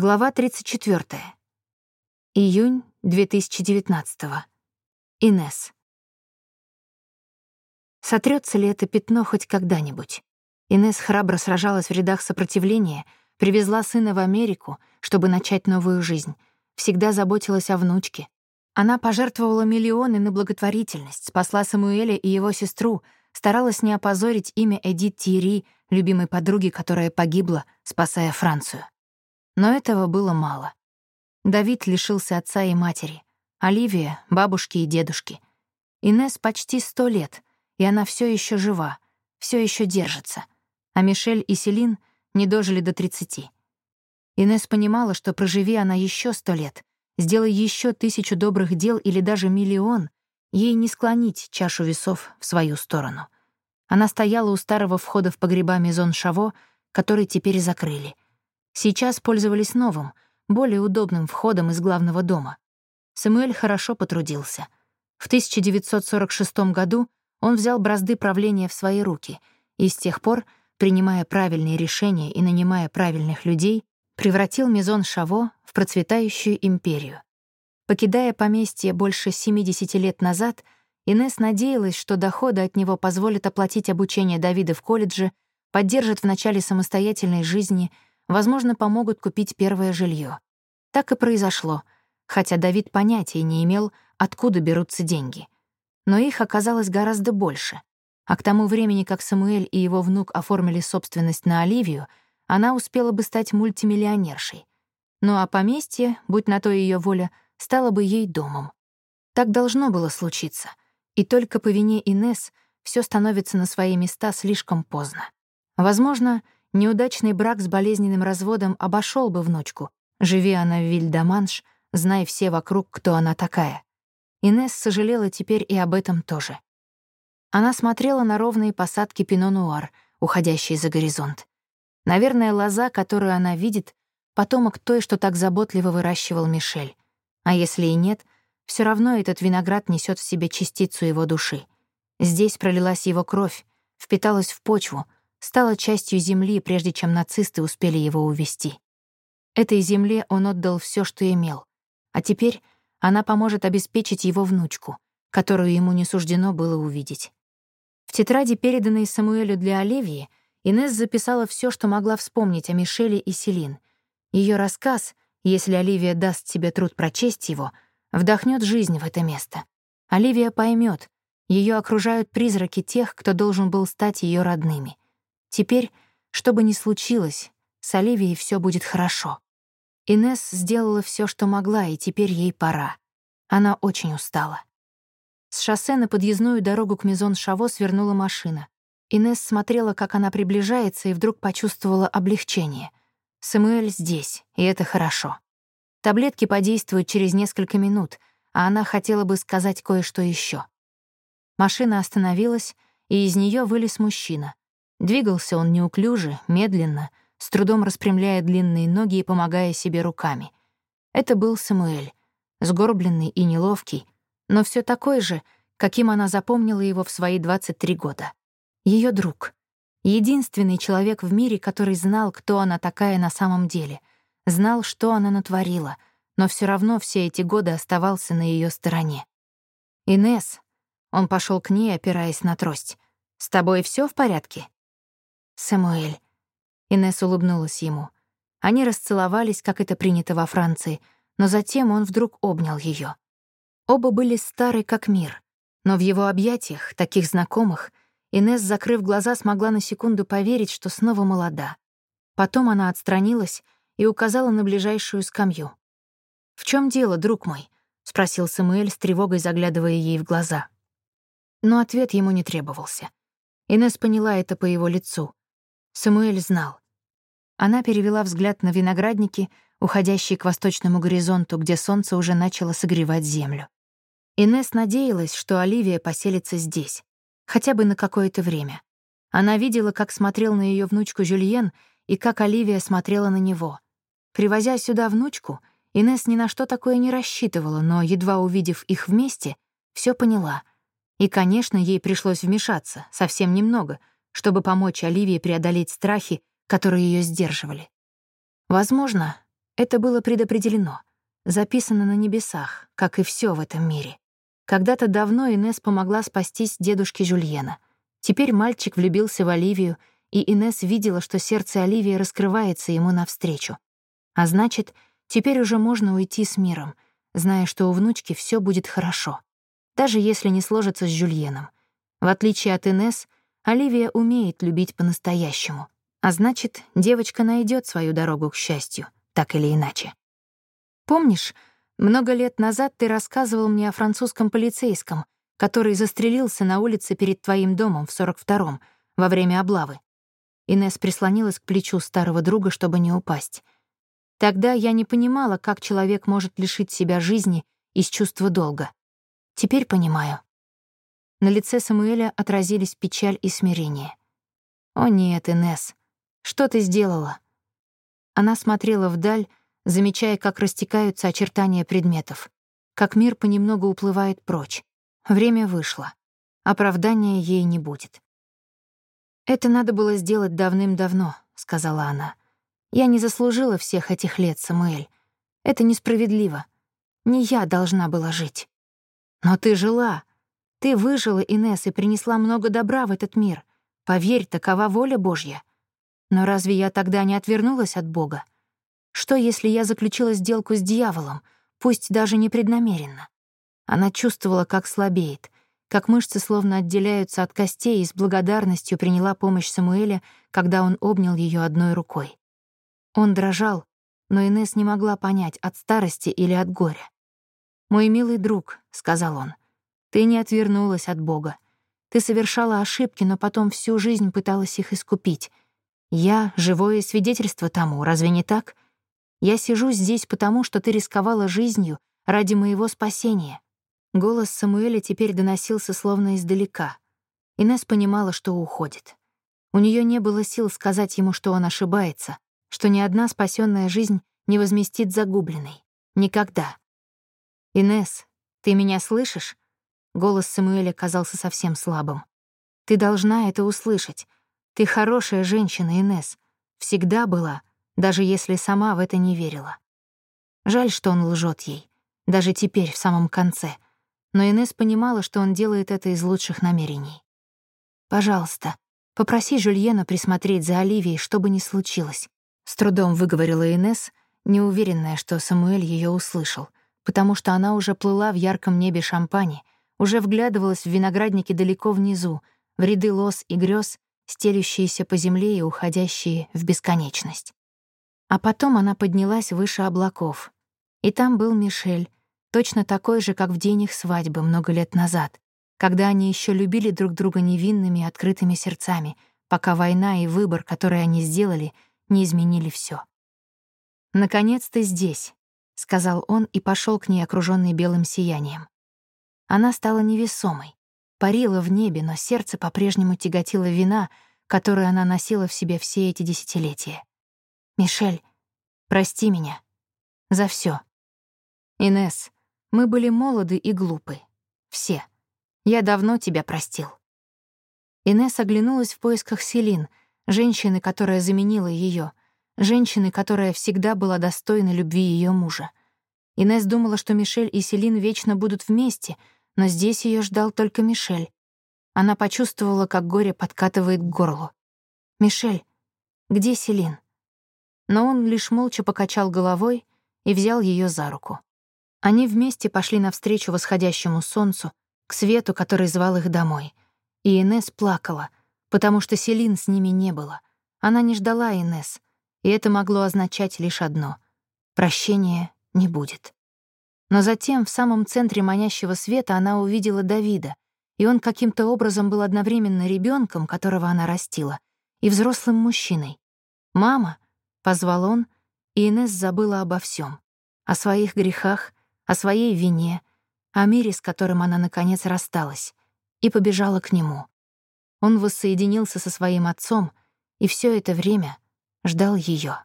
Глава 34. Июнь 2019. Инес. Сотрется ли это пятно хоть когда-нибудь? Инес храбро сражалась в рядах сопротивления, привезла сына в Америку, чтобы начать новую жизнь, всегда заботилась о внучке. Она пожертвовала миллионы на благотворительность, спасла Самуэля и его сестру, старалась не опозорить имя Эдит Тири, любимой подруги, которая погибла, спасая Францию. Но этого было мало. Давид лишился отца и матери, Оливия — бабушки и дедушки. Инес почти сто лет, и она все еще жива, все еще держится. А Мишель и Селин не дожили до тридцати. Инес понимала, что проживи она еще сто лет, сделай еще тысячу добрых дел или даже миллион, ей не склонить чашу весов в свою сторону. Она стояла у старого входа в погреба Мизон Шаво, который теперь закрыли — Сейчас пользовались новым, более удобным входом из главного дома. Самуэль хорошо потрудился. В 1946 году он взял бразды правления в свои руки и с тех пор, принимая правильные решения и нанимая правильных людей, превратил Мизон Шаво в процветающую империю. Покидая поместье больше 70 лет назад, Инес надеялась, что доходы от него позволят оплатить обучение Давида в колледже, поддержат в начале самостоятельной жизни — возможно, помогут купить первое жилье. Так и произошло, хотя Давид понятия не имел, откуда берутся деньги. Но их оказалось гораздо больше. А к тому времени, как Самуэль и его внук оформили собственность на Оливию, она успела бы стать мультимиллионершей. Ну а поместье, будь на то ее воля, стало бы ей домом. Так должно было случиться. И только по вине Инес все становится на свои места слишком поздно. Возможно, Неудачный брак с болезненным разводом обошел бы внучку. Живи она в Вильдаманш, знай все вокруг, кто она такая. Инесс сожалела теперь и об этом тоже. Она смотрела на ровные посадки Пино-Нуар, уходящие за горизонт. Наверное, лоза, которую она видит, потомок той, что так заботливо выращивал Мишель. А если и нет, все равно этот виноград несет в себе частицу его души. Здесь пролилась его кровь, впиталась в почву — стала частью земли, прежде чем нацисты успели его увести. Этой земле он отдал все, что имел. А теперь она поможет обеспечить его внучку, которую ему не суждено было увидеть. В тетради, переданной Самуэлю для Оливии, Инесс записала все, что могла вспомнить о Мишеле и Селин. Ее рассказ, если Оливия даст себе труд прочесть его, вдохнет жизнь в это место. Оливия поймет, ее окружают призраки тех, кто должен был стать ее родными — Теперь, что бы ни случилось, с Оливией все будет хорошо. Инес сделала все, что могла, и теперь ей пора. Она очень устала. С шоссе на подъездную дорогу к Мизон-Шаво свернула машина. Инес смотрела, как она приближается, и вдруг почувствовала облегчение. Самуэль здесь, и это хорошо. Таблетки подействуют через несколько минут, а она хотела бы сказать кое-что еще. Машина остановилась, и из нее вылез мужчина. Двигался он неуклюже, медленно, с трудом распрямляя длинные ноги и помогая себе руками. Это был Самуэль, сгорбленный и неловкий, но все такой же, каким она запомнила его в свои 23 года. Ее друг. Единственный человек в мире, который знал, кто она такая на самом деле, знал, что она натворила, но все равно все эти годы оставался на ее стороне. «Инесс», — он пошел к ней, опираясь на трость, — «с тобой все в порядке?» «Самуэль». Инесс улыбнулась ему. Они расцеловались, как это принято во Франции, но затем он вдруг обнял ее. Оба были стары, как мир, но в его объятиях, таких знакомых, Инесс, закрыв глаза, смогла на секунду поверить, что снова молода. Потом она отстранилась и указала на ближайшую скамью. «В чем дело, друг мой?» — спросил Самуэль с тревогой, заглядывая ей в глаза. Но ответ ему не требовался. Инесс поняла это по его лицу. Самуэль знал. Она перевела взгляд на виноградники, уходящие к восточному горизонту, где солнце уже начало согревать землю. Инес надеялась, что Оливия поселится здесь, хотя бы на какое-то время. Она видела, как смотрел на ее внучку Жюльен и как Оливия смотрела на него. Привозя сюда внучку, Инес ни на что такое не рассчитывала, но, едва увидев их вместе, все поняла. И, конечно, ей пришлось вмешаться, совсем немного — чтобы помочь Оливии преодолеть страхи, которые ее сдерживали. Возможно, Это было предопределено, записано на небесах, как и все в этом мире. Когда-то давно Инес помогла спастись дедушке Жюльена. Теперь мальчик влюбился в Оливию, и Инес видела, что сердце Оливии раскрывается ему навстречу. А значит, теперь уже можно уйти с миром, зная, что у внучки все будет хорошо. Даже если не сложится с Жюльеном. В отличие от Инес, Оливия умеет любить по-настоящему. А значит, девочка найдет свою дорогу к счастью, так или иначе. Помнишь, много лет назад ты рассказывал мне о французском полицейском, который застрелился на улице перед твоим домом в 42-м, во время облавы. Инес прислонилась к плечу старого друга, чтобы не упасть. Тогда я не понимала, как человек может лишить себя жизни из чувства долга. Теперь понимаю. На лице Самуэля отразились печаль и смирение. «О нет, Инес, что ты сделала?» Она смотрела вдаль, замечая, как растекаются очертания предметов, как мир понемногу уплывает прочь. Время вышло. Оправдания ей не будет. «Это надо было сделать давным-давно», — сказала она. «Я не заслужила всех этих лет, Самуэль. Это несправедливо. Не я должна была жить». «Но ты жила. Ты выжила, Инесс, и принесла много добра в этот мир. Поверь, такова воля Божья. Но разве я тогда не отвернулась от Бога? Что, если я заключила сделку с дьяволом, пусть даже непреднамеренно? Она чувствовала, как слабеет, как мышцы словно отделяются от костей и с благодарностью приняла помощь Самуэля, когда он обнял ее одной рукой. Он дрожал, но Инес не могла понять, от старости или от горя. «Мой милый друг», — сказал он, — «ты не отвернулась от Бога. Ты совершала ошибки, но потом всю жизнь пыталась их искупить. Я — живое свидетельство тому, разве не так? Я сижу здесь потому, что ты рисковала жизнью ради моего спасения. Голос Самуэля теперь доносился словно издалека. Инесс понимала, что уходит. У нее не было сил сказать ему, что он ошибается, что ни одна спасенная жизнь не возместит загубленной. Никогда. Инесс, ты меня слышишь?» Голос Самуэля казался совсем слабым. «Ты должна это услышать. Ты хорошая женщина, Инесс. Всегда была, даже если сама в это не верила. Жаль, что он лжет ей, даже теперь, в самом конце — но Инес понимала, что он делает это из лучших намерений. «Пожалуйста, попроси Жюльена присмотреть за Оливией, что бы ни случилось», — с трудом выговорила Инес, неуверенная, что Самуэль ее услышал, потому что она уже плыла в ярком небе шампани, уже вглядывалась в виноградники далеко внизу, в ряды лос и грез, стелющиеся по земле и уходящие в бесконечность. А потом она поднялась выше облаков, и там был Мишель, точно такой же, как в день их свадьбы много лет назад, когда они еще любили друг друга невинными открытыми сердцами, пока война и выбор, который они сделали, не изменили все. «Наконец ты здесь», — сказал он и пошел к ней, окруженный белым сиянием. Она стала невесомой, парила в небе, но сердце по-прежнему тяготило вина, которую она носила в себе все эти десятилетия. «Мишель, прости меня. За все. Инес, мы были молоды и глупы. Все. Я давно тебя простил». Инесс оглянулась в поисках Селин, женщины, которая заменила ее, женщины, которая всегда была достойна любви ее мужа. Инесс думала, что Мишель и Селин вечно будут вместе, но здесь ее ждал только Мишель. Она почувствовала, как горе подкатывает к горлу. «Мишель, где Селин?» Но он лишь молча покачал головой и взял ее за руку. Они вместе пошли навстречу восходящему солнцу, к свету, который звал их домой. И Инес плакала, потому что Селин с ними не было. Она не ждала Инес, и это могло означать лишь одно — прощения не будет. Но затем в самом центре манящего света она увидела Давида, и он каким-то образом был одновременно ребенком, которого она растила, и взрослым мужчиной. «Мама!» — позвал он, и Инес забыла обо всем, о своих грехах, о своей вине, о мире, с которым она, наконец, рассталась, и побежала к нему. Он воссоединился со своим отцом и все это время ждал ее.